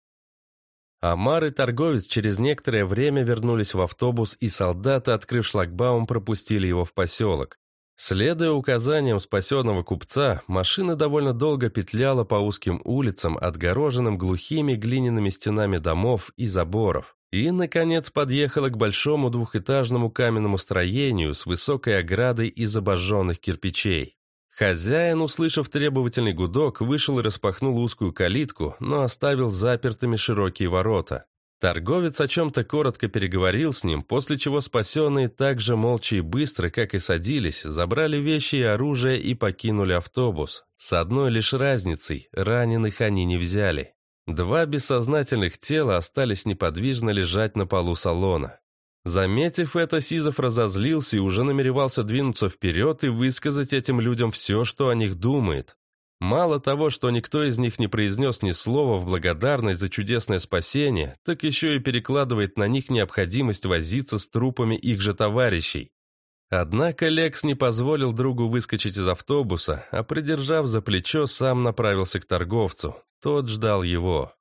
Speaker 1: Амар и торговец через некоторое время вернулись в автобус, и солдаты, открыв шлагбаум, пропустили его в поселок. Следуя указаниям спасенного купца, машина довольно долго петляла по узким улицам, отгороженным глухими глиняными стенами домов и заборов. И, наконец, подъехала к большому двухэтажному каменному строению с высокой оградой из обожженных кирпичей. Хозяин, услышав требовательный гудок, вышел и распахнул узкую калитку, но оставил запертыми широкие ворота. Торговец о чем-то коротко переговорил с ним, после чего спасенные так же молча и быстро, как и садились, забрали вещи и оружие и покинули автобус. С одной лишь разницей – раненых они не взяли. Два бессознательных тела остались неподвижно лежать на полу салона. Заметив это, Сизов разозлился и уже намеревался двинуться вперед и высказать этим людям все, что о них думает. Мало того, что никто из них не произнес ни слова в благодарность за чудесное спасение, так еще и перекладывает на них необходимость возиться с трупами их же товарищей. Однако Лекс не позволил другу выскочить из автобуса, а придержав за плечо, сам направился к торговцу. Тот ждал его.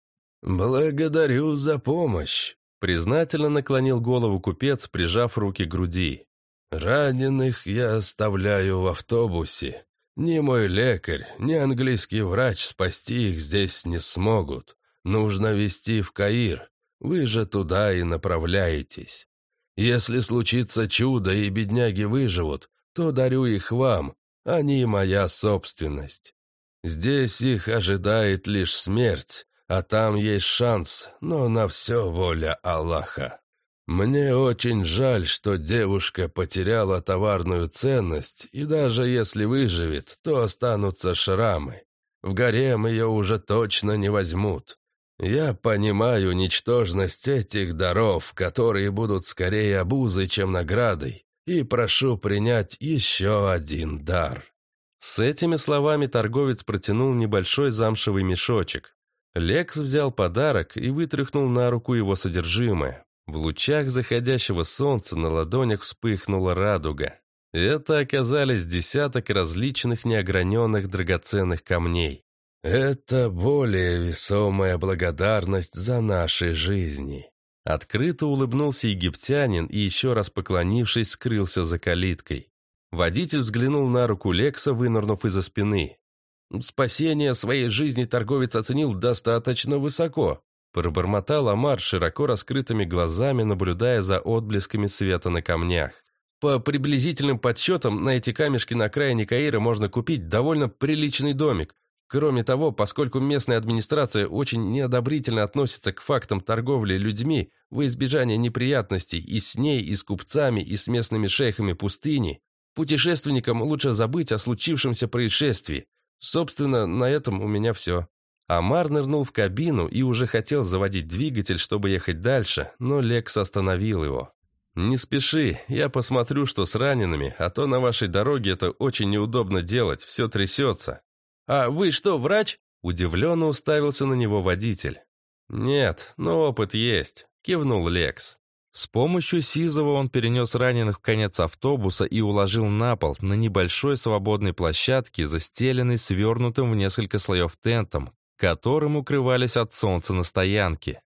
Speaker 2: «Благодарю за помощь», —
Speaker 1: признательно наклонил голову купец, прижав руки к груди.
Speaker 2: «Раненых я оставляю в автобусе. Ни мой лекарь, ни английский врач спасти их здесь не смогут. Нужно везти в Каир. Вы же туда и направляетесь. Если случится чудо и бедняги выживут, то дарю их вам, они моя собственность. Здесь их ожидает лишь смерть, а там есть шанс, но на все воля Аллаха. Мне очень жаль, что девушка потеряла товарную ценность, и даже если выживет, то останутся шрамы. В гарем ее уже точно не возьмут. Я понимаю ничтожность этих даров, которые будут скорее обузой, чем наградой, и прошу принять еще один дар.
Speaker 1: С этими словами торговец протянул небольшой замшевый мешочек. Лекс взял подарок и вытряхнул на руку его содержимое. В лучах заходящего солнца на ладонях вспыхнула радуга. Это оказались десяток различных неограненных драгоценных камней.
Speaker 2: «Это более весомая благодарность за наши жизни».
Speaker 1: Открыто улыбнулся египтянин и, еще раз поклонившись, скрылся за калиткой. Водитель взглянул на руку Лекса, вынырнув из-за спины. «Спасение своей жизни торговец оценил достаточно высоко», пробормотал Амар широко раскрытыми глазами, наблюдая за отблесками света на камнях. «По приблизительным подсчетам, на эти камешки на окраине Каира можно купить довольно приличный домик. Кроме того, поскольку местная администрация очень неодобрительно относится к фактам торговли людьми во избежание неприятностей и с ней, и с купцами, и с местными шейхами пустыни, Путешественникам лучше забыть о случившемся происшествии. Собственно, на этом у меня все. Амар нырнул в кабину и уже хотел заводить двигатель, чтобы ехать дальше, но Лекс остановил его. «Не спеши, я посмотрю, что с ранеными, а то на вашей дороге это очень неудобно делать, все трясется». «А вы что, врач?» – удивленно уставился на него водитель. «Нет, но опыт есть», – кивнул Лекс. С помощью Сизова он перенес раненых в конец автобуса и уложил на пол на небольшой свободной площадке, застеленной свернутым в несколько слоев тентом, которым укрывались от солнца на стоянке.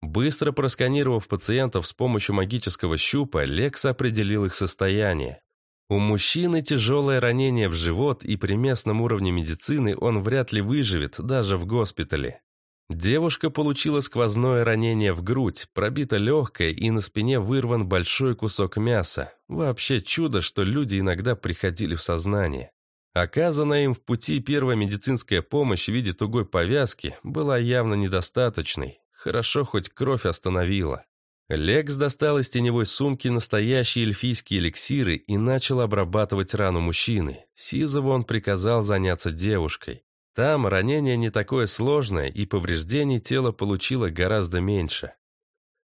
Speaker 1: Быстро просканировав пациентов с помощью магического щупа, Лекс определил их состояние. У мужчины тяжелое ранение в живот, и при местном уровне медицины он вряд ли выживет, даже в госпитале. Девушка получила сквозное ранение в грудь, пробито легкое и на спине вырван большой кусок мяса. Вообще чудо, что люди иногда приходили в сознание. Оказанная им в пути первая медицинская помощь в виде тугой повязки была явно недостаточной. Хорошо, хоть кровь остановила. Лекс достал из теневой сумки настоящие эльфийские эликсиры и начал обрабатывать рану мужчины. Сизову он приказал заняться девушкой. Там ранение не такое сложное, и повреждений тело получило гораздо меньше.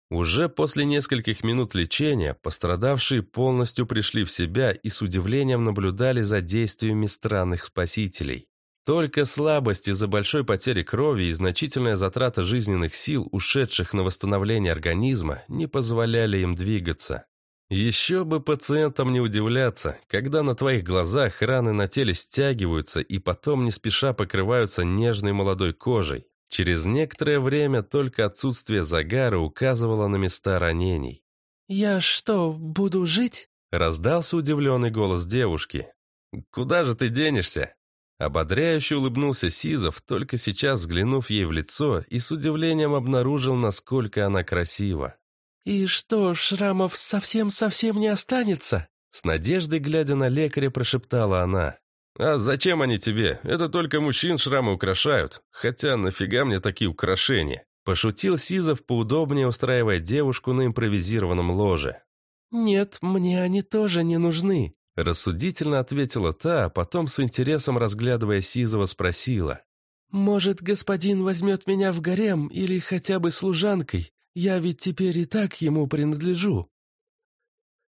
Speaker 1: Уже после нескольких минут лечения пострадавшие полностью пришли в себя и с удивлением наблюдали за действиями странных спасителей. Только слабость из-за большой потери крови и значительная затрата жизненных сил, ушедших на восстановление организма, не позволяли им двигаться. Еще бы пациентам не удивляться, когда на твоих глазах раны на теле стягиваются и потом не спеша покрываются нежной молодой кожей. Через некоторое время только отсутствие загара указывало на места ранений.
Speaker 3: «Я что, буду жить?»
Speaker 1: – раздался удивленный голос девушки. «Куда же ты денешься?» Ободряюще улыбнулся Сизов, только сейчас взглянув ей в лицо и с удивлением обнаружил, насколько она красива.
Speaker 3: «И что, шрамов совсем-совсем не останется?»
Speaker 1: С надеждой, глядя на лекаря, прошептала она. «А зачем они тебе? Это только мужчин шрамы украшают. Хотя нафига мне такие украшения?» Пошутил Сизов, поудобнее устраивая девушку на импровизированном ложе.
Speaker 3: «Нет, мне они тоже не нужны»,
Speaker 1: Рассудительно ответила та, а потом с интересом разглядывая Сизова спросила.
Speaker 3: «Может, господин возьмет меня в гарем или хотя бы служанкой? Я ведь теперь и так ему принадлежу».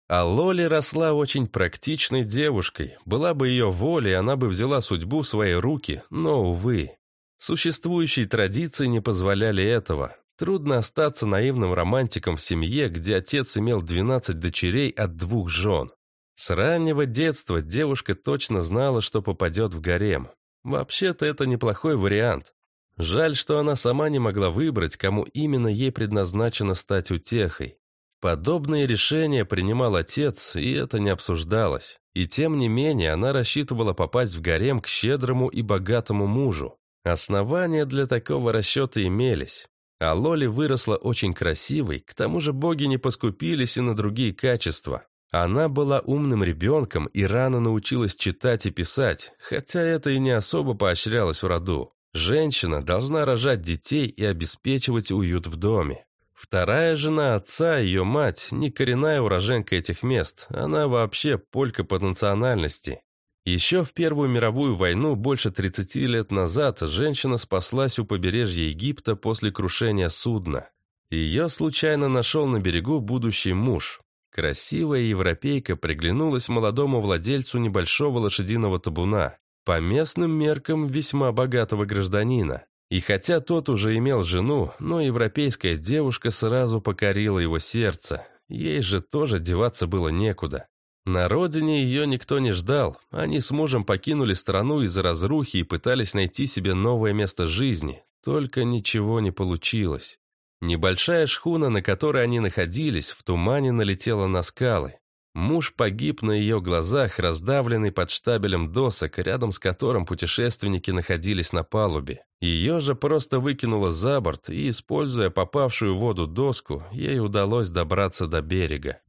Speaker 1: А Лоли росла очень практичной девушкой. Была бы ее воля, она бы взяла судьбу в свои руки, но, увы. Существующие традиции не позволяли этого. Трудно остаться наивным романтиком в семье, где отец имел 12 дочерей от двух жен. С раннего детства девушка точно знала, что попадет в гарем. Вообще-то это неплохой вариант. Жаль, что она сама не могла выбрать, кому именно ей предназначено стать утехой. Подобные решения принимал отец, и это не обсуждалось. И тем не менее, она рассчитывала попасть в гарем к щедрому и богатому мужу. Основания для такого расчета имелись. А Лоли выросла очень красивой, к тому же боги не поскупились и на другие качества. Она была умным ребенком и рано научилась читать и писать, хотя это и не особо поощрялось в роду. Женщина должна рожать детей и обеспечивать уют в доме. Вторая жена отца, ее мать, не коренная уроженка этих мест, она вообще полька по национальности. Еще в Первую мировую войну больше 30 лет назад женщина спаслась у побережья Египта после крушения судна. Ее случайно нашел на берегу будущий муж, Красивая европейка приглянулась молодому владельцу небольшого лошадиного табуна, по местным меркам весьма богатого гражданина. И хотя тот уже имел жену, но европейская девушка сразу покорила его сердце. Ей же тоже деваться было некуда. На родине ее никто не ждал. Они с мужем покинули страну из-за разрухи и пытались найти себе новое место жизни. Только ничего не получилось. Небольшая шхуна, на которой они находились, в тумане налетела на скалы. Муж погиб на ее глазах, раздавленный под штабелем досок, рядом с которым путешественники находились на палубе. Ее же просто выкинуло за борт, и, используя попавшую в воду доску, ей удалось добраться до берега.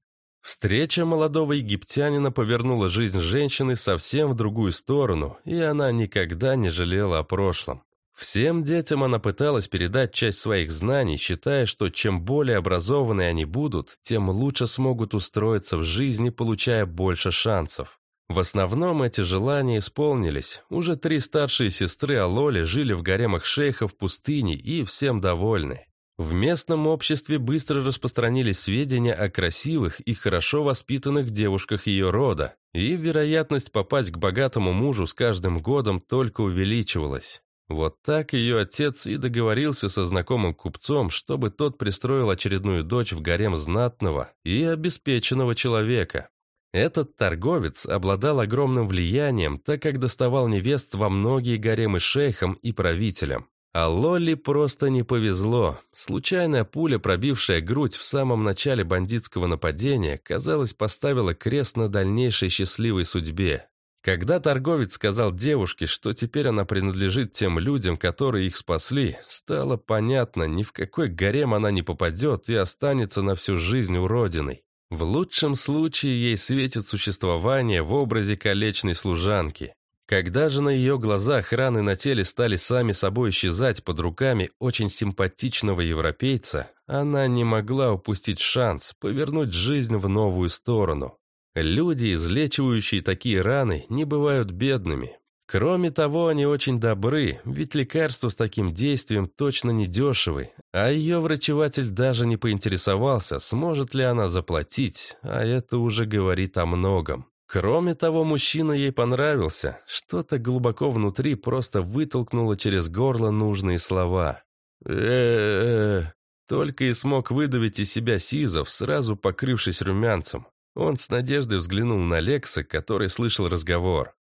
Speaker 1: Встреча молодого египтянина повернула жизнь женщины совсем в другую сторону, и она никогда не жалела о прошлом. Всем детям она пыталась передать часть своих знаний, считая, что чем более образованные они будут, тем лучше смогут устроиться в жизни, получая больше шансов. В основном эти желания исполнились. Уже три старшие сестры Алоли жили в гаремах шейхов в пустыне и всем довольны. В местном обществе быстро распространились сведения о красивых и хорошо воспитанных девушках ее рода, и вероятность попасть к богатому мужу с каждым годом только увеличивалась. Вот так ее отец и договорился со знакомым купцом, чтобы тот пристроил очередную дочь в гарем знатного и обеспеченного человека. Этот торговец обладал огромным влиянием, так как доставал невест во многие гаремы шейхам и правителям. А Лолли просто не повезло. Случайная пуля, пробившая грудь в самом начале бандитского нападения, казалось, поставила крест на дальнейшей счастливой судьбе. Когда торговец сказал девушке, что теперь она принадлежит тем людям, которые их спасли, стало понятно, ни в какой гарем она не попадет и останется на всю жизнь уродиной. В лучшем случае ей светит существование в образе колечной служанки. Когда же на ее глазах раны на теле стали сами собой исчезать под руками очень симпатичного европейца, она не могла упустить шанс повернуть жизнь в новую сторону. Люди, излечивающие такие раны, не бывают бедными. Кроме того, они очень добры, ведь лекарство с таким действием точно не дешевый, а ее врачеватель даже не поинтересовался, сможет ли она заплатить, а это уже говорит о многом. Кроме того, мужчина ей понравился. Что-то глубоко внутри просто вытолкнуло через горло нужные слова. э э Только и смог выдавить из себя Сизов, сразу покрывшись румянцем. Он с надеждой взглянул на Лекса, который слышал разговор.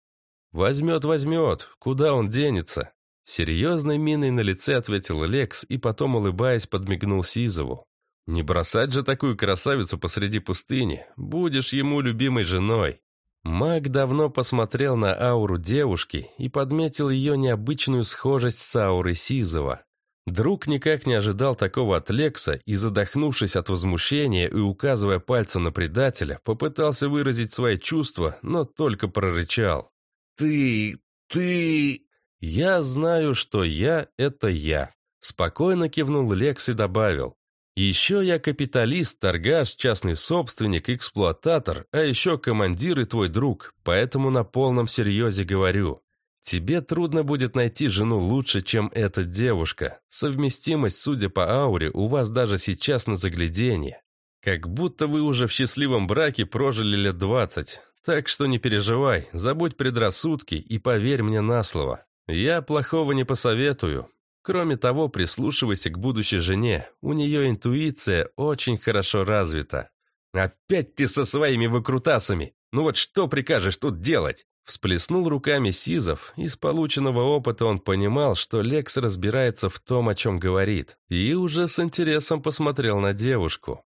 Speaker 1: «Возьмет, возьмет. Куда он денется?» Серьезной миной на лице ответил Лекс и потом, улыбаясь, подмигнул Сизову. «Не бросать же такую красавицу посреди пустыни. Будешь ему любимой женой. Маг давно посмотрел на ауру девушки и подметил ее необычную схожесть с аурой Сизова. Друг никак не ожидал такого от Лекса и, задохнувшись от возмущения и указывая пальцем на предателя, попытался выразить свои чувства, но только прорычал. «Ты... ты...» «Я знаю, что я — это я», — спокойно кивнул Лекс и добавил. Еще я капиталист, торгаш, частный собственник, эксплуататор, а еще командир и твой друг, поэтому на полном серьезе говорю. Тебе трудно будет найти жену лучше, чем эта девушка. Совместимость, судя по ауре, у вас даже сейчас на загляденье. Как будто вы уже в счастливом браке прожили лет двадцать. Так что не переживай, забудь предрассудки и поверь мне на слово. Я плохого не посоветую. Кроме того, прислушивайся к будущей жене. У нее интуиция очень хорошо развита. «Опять ты со своими выкрутасами! Ну вот что прикажешь тут делать?» Всплеснул руками Сизов. Из полученного опыта он понимал, что Лекс разбирается в том, о чем говорит, и уже с интересом посмотрел на девушку.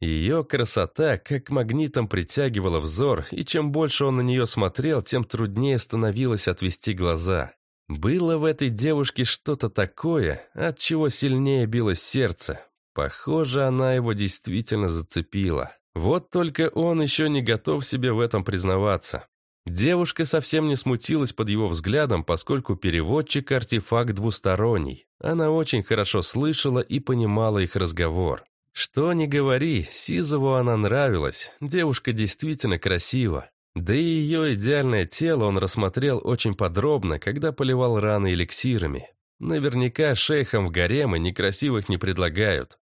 Speaker 1: Ее красота как магнитом притягивала взор, и чем больше он на нее смотрел, тем труднее становилось отвести глаза. Было в этой девушке что-то такое, от чего сильнее билось сердце. Похоже, она его действительно зацепила. Вот только он еще не готов себе в этом признаваться. Девушка совсем не смутилась под его взглядом, поскольку переводчик – артефакт двусторонний. Она очень хорошо слышала и понимала их разговор. Что ни говори, Сизову она нравилась. Девушка действительно красива. Да и ее идеальное тело он рассмотрел очень подробно, когда поливал раны эликсирами. Наверняка шейхам в гаремы некрасивых не предлагают.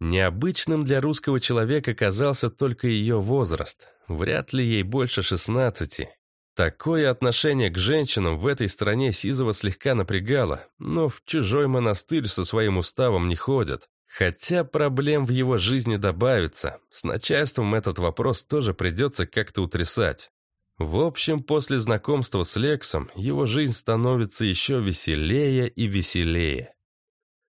Speaker 1: Необычным для русского человека казался только ее возраст. Вряд ли ей больше 16. Такое отношение к женщинам в этой стране Сизова слегка напрягало, но в чужой монастырь со своим уставом не ходят. Хотя проблем в его жизни добавится. С начальством этот вопрос тоже придется как-то утрясать. В общем, после знакомства с Лексом его жизнь становится еще веселее и веселее.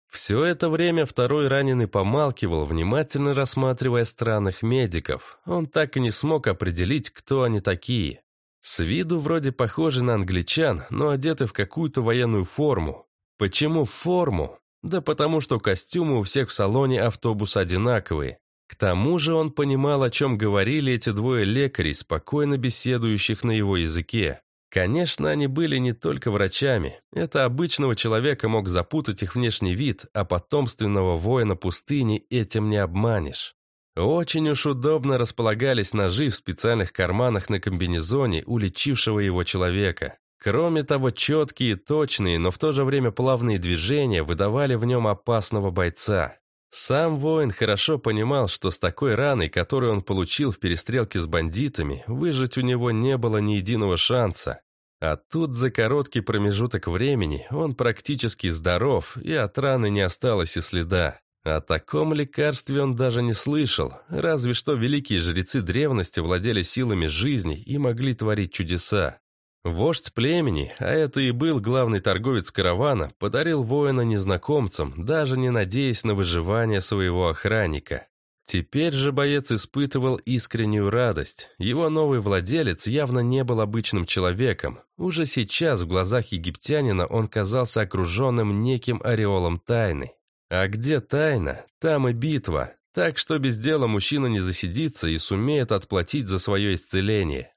Speaker 1: Все это время второй раненый помалкивал, внимательно рассматривая странных медиков. Он так и не смог определить, кто они такие. С виду вроде похожи на англичан, но одеты в какую-то военную форму. Почему форму? Да потому что костюмы у всех в салоне автобуса одинаковые. К тому же он понимал, о чем говорили эти двое лекарей, спокойно беседующих на его языке. Конечно, они были не только врачами. Это обычного человека мог запутать их внешний вид, а потомственного воина пустыни этим не обманешь. Очень уж удобно располагались ножи в специальных карманах на комбинезоне у лечившего его человека. Кроме того, четкие, точные, но в то же время плавные движения выдавали в нем опасного бойца. Сам воин хорошо понимал, что с такой раной, которую он получил в перестрелке с бандитами, выжить у него не было ни единого шанса. А тут за короткий промежуток времени он практически здоров, и от раны не осталось и следа. О таком лекарстве он даже не слышал, разве что великие жрецы древности владели силами жизни и могли творить чудеса. Вождь племени, а это и был главный торговец каравана, подарил воина незнакомцам, даже не надеясь на выживание своего охранника. Теперь же боец испытывал искреннюю радость. Его новый владелец явно не был обычным человеком. Уже сейчас в глазах египтянина он казался окруженным неким ореолом тайны. А где тайна, там и битва. Так что без дела мужчина не засидится и сумеет отплатить за свое исцеление.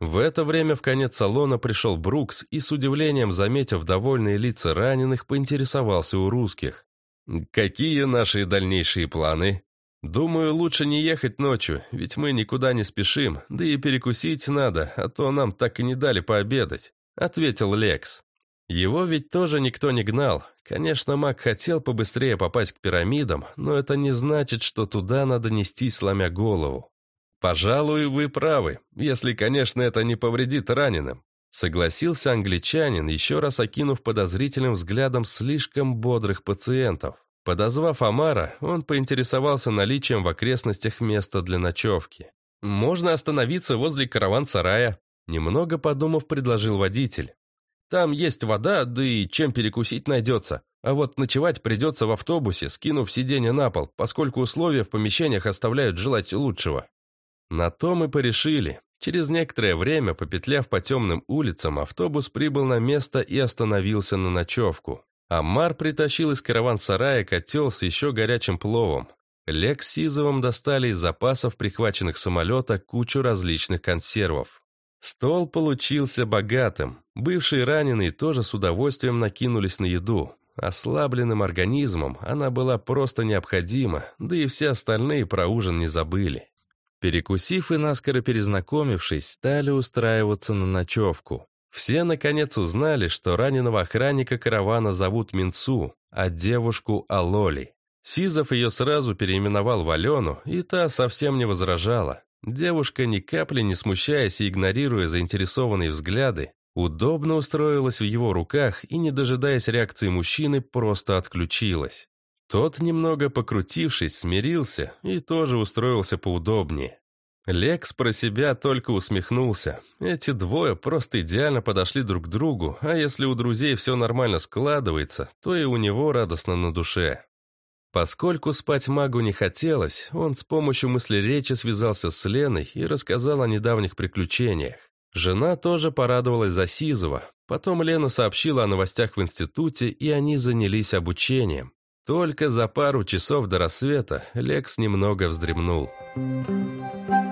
Speaker 1: В это время в конец салона пришел Брукс и, с удивлением заметив довольные лица раненых, поинтересовался у русских. «Какие наши дальнейшие планы?» «Думаю, лучше не ехать ночью, ведь мы никуда не спешим, да и перекусить надо, а то нам так и не дали пообедать», — ответил Лекс. Его ведь тоже никто не гнал. Конечно, маг хотел побыстрее попасть к пирамидам, но это не значит, что туда надо нести, сломя голову. «Пожалуй, вы правы, если, конечно, это не повредит раненым», согласился англичанин, еще раз окинув подозрительным взглядом слишком бодрых пациентов. Подозвав Амара, он поинтересовался наличием в окрестностях места для ночевки. «Можно остановиться возле караван-сарая», немного подумав, предложил водитель. «Там есть вода, да и чем перекусить найдется. А вот ночевать придется в автобусе, скинув сиденье на пол, поскольку условия в помещениях оставляют желать лучшего». На то мы порешили. Через некоторое время, попетляв по темным улицам, автобус прибыл на место и остановился на ночевку. Амар притащил из караван-сарая котел с еще горячим пловом. Лек с Сизовым достали из запасов, прихваченных самолета, кучу различных консервов. Стол получился богатым. Бывшие раненые тоже с удовольствием накинулись на еду. Ослабленным организмом она была просто необходима, да и все остальные про ужин не забыли. Перекусив и наскоро перезнакомившись, стали устраиваться на ночевку. Все, наконец, узнали, что раненого охранника каравана зовут Минцу, а девушку – Алоли. Сизов ее сразу переименовал в Алену, и та совсем не возражала. Девушка, ни капли не смущаясь и игнорируя заинтересованные взгляды, удобно устроилась в его руках и, не дожидаясь реакции мужчины, просто отключилась. Тот, немного покрутившись, смирился и тоже устроился поудобнее. Лекс про себя только усмехнулся. Эти двое просто идеально подошли друг к другу, а если у друзей все нормально складывается, то и у него радостно на душе. Поскольку спать магу не хотелось, он с помощью мысли речи связался с Леной и рассказал о недавних приключениях. Жена тоже порадовалась за Сизова. Потом Лена сообщила о новостях в институте, и они занялись обучением. Только за пару часов до рассвета Лекс немного вздремнул. Thank.